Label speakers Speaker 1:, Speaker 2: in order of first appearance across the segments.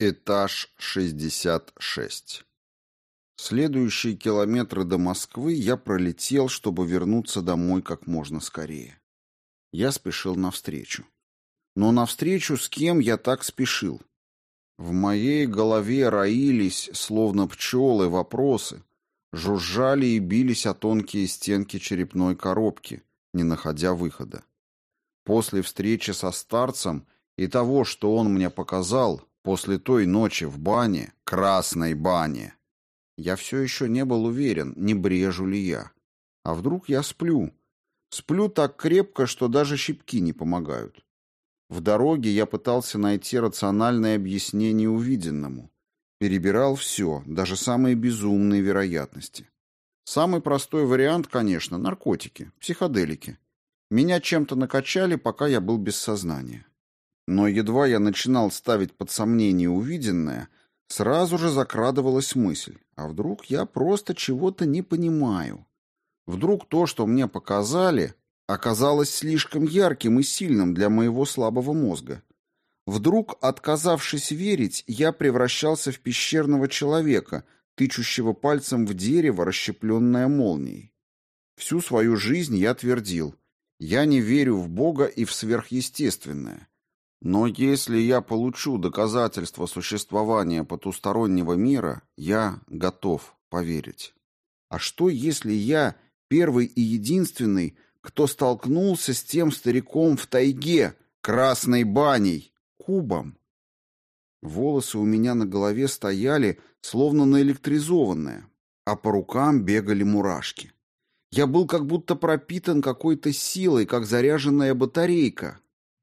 Speaker 1: Этаж 66. Следующие километры до Москвы я пролетел, чтобы вернуться домой как можно скорее. Я спешил навстречу. Но навстречу с кем я так спешил? В моей голове роились, словно пчелы, вопросы, жужжали и бились о тонкие стенки черепной коробки, не находя выхода. После встречи со старцем и того, что он мне показал, после той ночи в бане, красной бане, я все еще не был уверен, не брежу ли я. А вдруг я сплю? Сплю так крепко, что даже щипки не помогают. В дороге я пытался найти рациональное объяснение увиденному. Перебирал все, даже самые безумные вероятности. Самый простой вариант, конечно, наркотики, психоделики. Меня чем-то накачали, пока я был без сознания. Но едва я начинал ставить под сомнение увиденное, сразу же закрадывалась мысль, а вдруг я просто чего-то не понимаю? Вдруг то, что мне показали, оказалось слишком ярким и сильным для моего слабого мозга? Вдруг, отказавшись верить, я превращался в пещерного человека, тычущего пальцем в дерево, расщепленное молнией? Всю свою жизнь я твердил, я не верю в Бога и в сверхъестественное. Но если я получу доказательства существования потустороннего мира, я готов поверить. А что, если я первый и единственный, кто столкнулся с тем стариком в тайге, красной баней, кубом? Волосы у меня на голове стояли, словно наэлектризованные, а по рукам бегали мурашки. Я был как будто пропитан какой-то силой, как заряженная батарейка,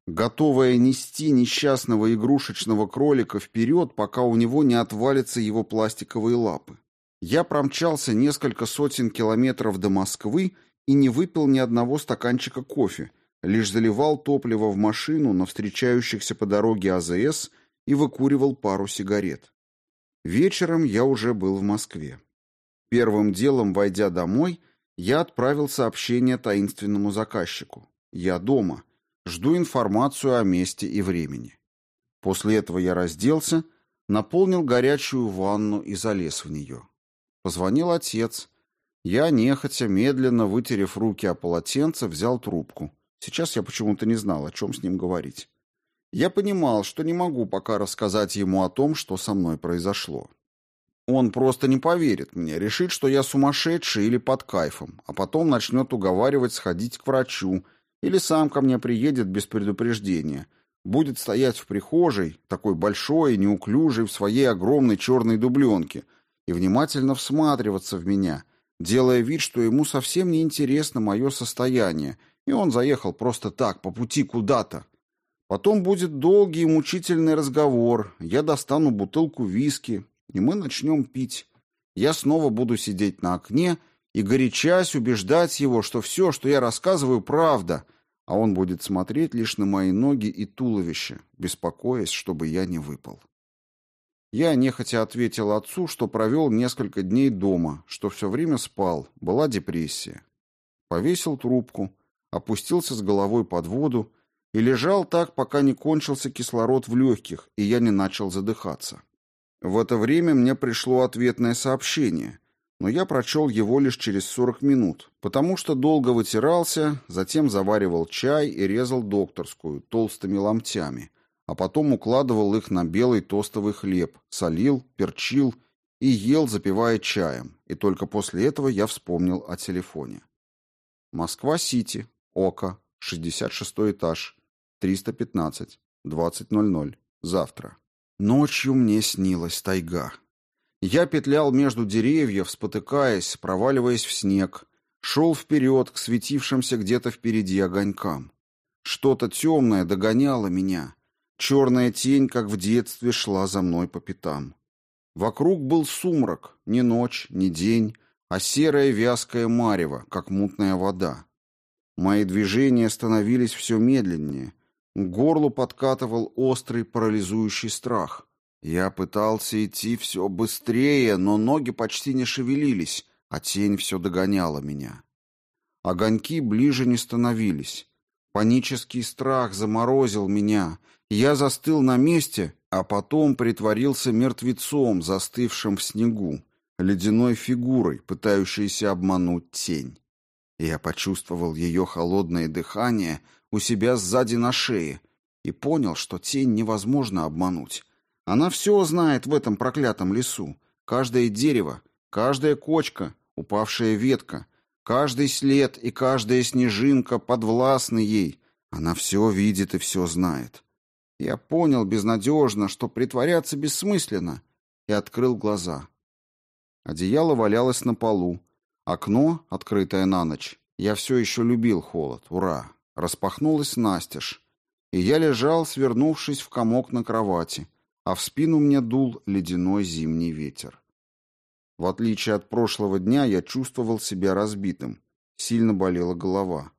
Speaker 1: готовая нести несчастного игрушечного кролика вперед, пока у него не отвалятся его пластиковые лапы. Я промчался несколько сотен километров до Москвы и не выпил ни одного стаканчика кофе, лишь заливал топливо в машину на встречающихся по дороге АЗС и выкуривал пару сигарет. Вечером я уже был в Москве. Первым делом, войдя домой, я отправил сообщение таинственному заказчику. Я дома — Жду информацию о месте и времени. После этого я разделся, наполнил горячую ванну и залез в нее. Позвонил отец. Я, нехотя, медленно, вытерев руки о полотенце, взял трубку. Сейчас я почему-то не знал, о чем с ним говорить. Я понимал, что не могу пока рассказать ему о том, что со мной произошло. Он просто не поверит мне, решит, что я сумасшедший или под кайфом, а потом начнет уговаривать сходить к врачу или сам ко мне приедет без предупреждения. Будет стоять в прихожей, такой большой и неуклюжий в своей огромной черной дубленке, и внимательно всматриваться в меня, делая вид, что ему совсем не интересно мое состояние, и он заехал просто так, по пути куда-то. Потом будет долгий и мучительный разговор, я достану бутылку виски, и мы начнем пить. Я снова буду сидеть на окне и горячась убеждать его, что все, что я рассказываю, правда, а он будет смотреть лишь на мои ноги и туловище, беспокоясь, чтобы я не выпал. Я нехотя ответил отцу, что провел несколько дней дома, что все время спал, была депрессия. Повесил трубку, опустился с головой под воду и лежал так, пока не кончился кислород в легких, и я не начал задыхаться. В это время мне пришло ответное сообщение, но я прочел его лишь через 40 минут, потому что долго вытирался, затем заваривал чай и резал докторскую толстыми ломтями, а потом укладывал их на белый тостовый хлеб, солил, перчил и ел, запивая чаем, и только после этого я вспомнил о телефоне. Москва-Сити, ОКО, 66 этаж, 315, 20.00, завтра. Ночью мне снилась тайга. Я петлял между деревьев, спотыкаясь, проваливаясь в снег, шел вперед к светившимся где-то впереди огонькам. Что-то темное догоняло меня. Черная тень, как в детстве, шла за мной по пятам. Вокруг был сумрак, не ночь, не день, а серая вязкая марево, как мутная вода. Мои движения становились все медленнее. К горлу подкатывал острый парализующий страх. Я пытался идти все быстрее, но ноги почти не шевелились, а тень все догоняла меня. Огоньки ближе не становились. Панический страх заморозил меня. Я застыл на месте, а потом притворился мертвецом, застывшим в снегу, ледяной фигурой, пытающейся обмануть тень. Я почувствовал ее холодное дыхание у себя сзади на шее и понял, что тень невозможно обмануть. Она все знает в этом проклятом лесу. Каждое дерево, каждая кочка, упавшая ветка, каждый след и каждая снежинка подвластны ей. Она все видит и все знает. Я понял безнадежно, что притворяться бессмысленно, и открыл глаза. Одеяло валялось на полу. Окно, открытое на ночь, я все еще любил холод, ура, распахнулось настежь, и я лежал, свернувшись в комок на кровати, а в спину мне дул ледяной зимний ветер. В отличие от прошлого дня, я чувствовал себя разбитым, сильно болела голова.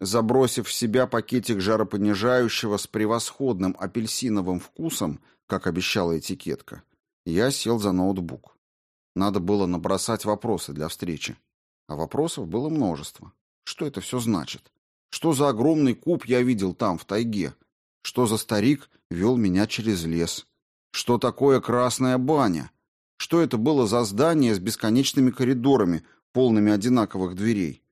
Speaker 1: Забросив в себя пакетик жаропонижающего с превосходным апельсиновым вкусом, как обещала этикетка, я сел за ноутбук. Надо было набросать вопросы для встречи. А вопросов было множество. Что это все значит? Что за огромный куб я видел там, в тайге? Что за старик вел меня через лес? Что такое красная баня? Что это было за здание с бесконечными коридорами, полными одинаковых дверей?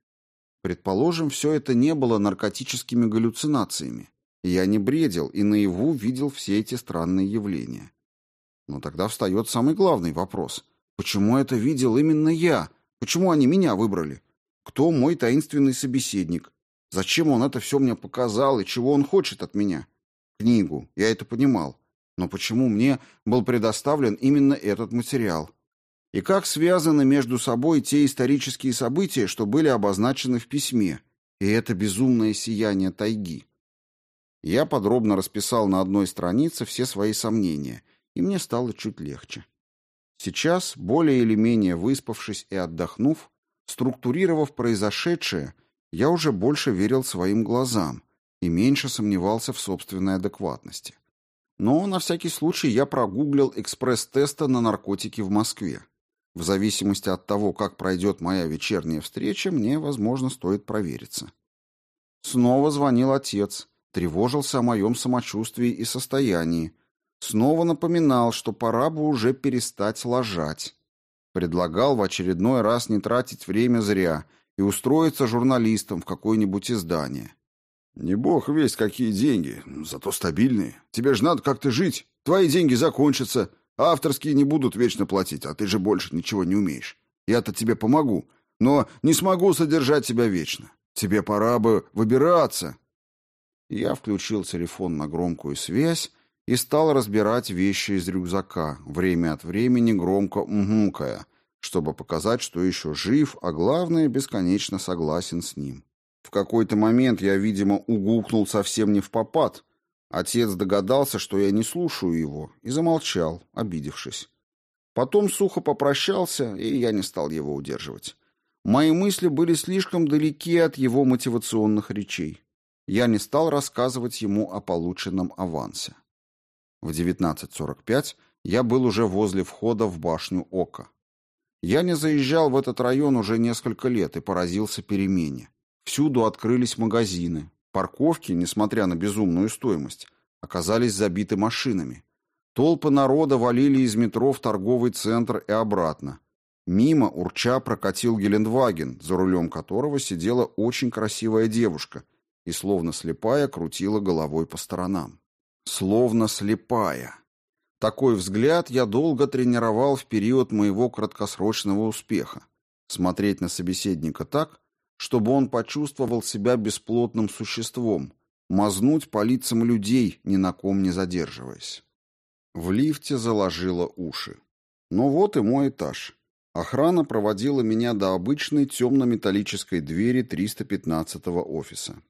Speaker 1: Предположим, все это не было наркотическими галлюцинациями. Я не бредил и наяву видел все эти странные явления. Но тогда встает самый главный вопрос. Почему это видел именно я? Почему они меня выбрали? Кто мой таинственный собеседник? Зачем он это все мне показал и чего он хочет от меня? Книгу, я это понимал. Но почему мне был предоставлен именно этот материал? И как связаны между собой те исторические события, что были обозначены в письме, и это безумное сияние тайги? Я подробно расписал на одной странице все свои сомнения, и мне стало чуть легче. Сейчас, более или менее выспавшись и отдохнув, структурировав произошедшее, я уже больше верил своим глазам и меньше сомневался в собственной адекватности. Но на всякий случай я прогуглил экспресс-тесты на наркотики в Москве. В зависимости от того, как пройдет моя вечерняя встреча, мне, возможно, стоит провериться. Снова звонил отец, тревожился о моем самочувствии и состоянии, Снова напоминал, что пора бы уже перестать лажать. Предлагал в очередной раз не тратить время зря и устроиться журналистом в какое-нибудь издание. «Не бог весть, какие деньги, зато стабильные. Тебе же надо как-то жить. Твои деньги закончатся, авторские не будут вечно платить, а ты же больше ничего не умеешь. Я-то тебе помогу, но не смогу содержать тебя вечно. Тебе пора бы выбираться». Я включил телефон на громкую связь и стал разбирать вещи из рюкзака, время от времени громко угукая, чтобы показать, что еще жив, а главное, бесконечно согласен с ним. В какой-то момент я, видимо, угукнул совсем не в попад. Отец догадался, что я не слушаю его, и замолчал, обидевшись. Потом сухо попрощался, и я не стал его удерживать. Мои мысли были слишком далеки от его мотивационных речей. Я не стал рассказывать ему о полученном авансе. В 19.45 я был уже возле входа в башню Ока. Я не заезжал в этот район уже несколько лет и поразился перемене. Всюду открылись магазины. Парковки, несмотря на безумную стоимость, оказались забиты машинами. Толпы народа валили из метро в торговый центр и обратно. Мимо урча прокатил Гелендваген, за рулем которого сидела очень красивая девушка и, словно слепая, крутила головой по сторонам словно слепая. Такой взгляд я долго тренировал в период моего краткосрочного успеха. Смотреть на собеседника так, чтобы он почувствовал себя бесплотным существом, мазнуть по лицам людей, ни на ком не задерживаясь. В лифте заложило уши. Ну вот и мой этаж. Охрана проводила меня до обычной темно-металлической двери 315-го офиса.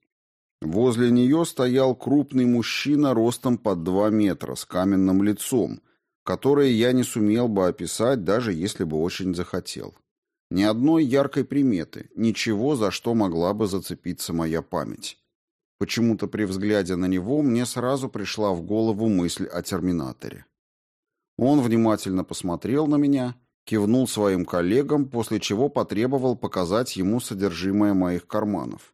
Speaker 1: Возле нее стоял крупный мужчина ростом под два метра с каменным лицом, которое я не сумел бы описать, даже если бы очень захотел. Ни одной яркой приметы, ничего, за что могла бы зацепиться моя память. Почему-то при взгляде на него мне сразу пришла в голову мысль о терминаторе. Он внимательно посмотрел на меня, кивнул своим коллегам, после чего потребовал показать ему содержимое моих карманов.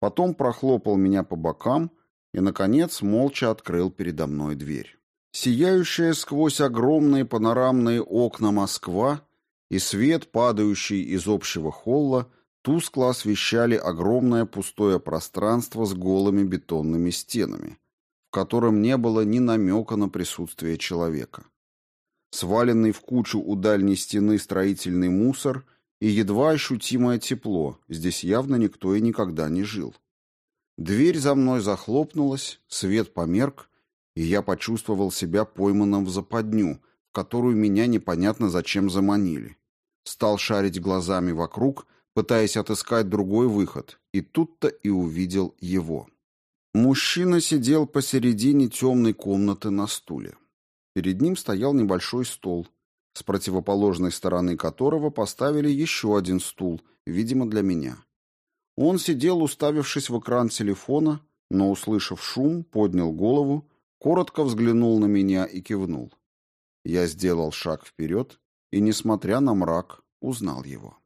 Speaker 1: Потом прохлопал меня по бокам и, наконец, молча открыл передо мной дверь. Сияющая сквозь огромные панорамные окна Москва и свет, падающий из общего холла, тускло освещали огромное пустое пространство с голыми бетонными стенами, в котором не было ни намека на присутствие человека. Сваленный в кучу у дальней стены строительный мусор и едва ощутимое тепло, здесь явно никто и никогда не жил. Дверь за мной захлопнулась, свет померк, и я почувствовал себя пойманным в западню, в которую меня непонятно зачем заманили. Стал шарить глазами вокруг, пытаясь отыскать другой выход, и тут-то и увидел его. Мужчина сидел посередине темной комнаты на стуле. Перед ним стоял небольшой стол, с противоположной стороны которого поставили еще один стул, видимо, для меня. Он сидел, уставившись в экран телефона, но, услышав шум, поднял голову, коротко взглянул на меня и кивнул. Я сделал шаг вперед и, несмотря на мрак, узнал его.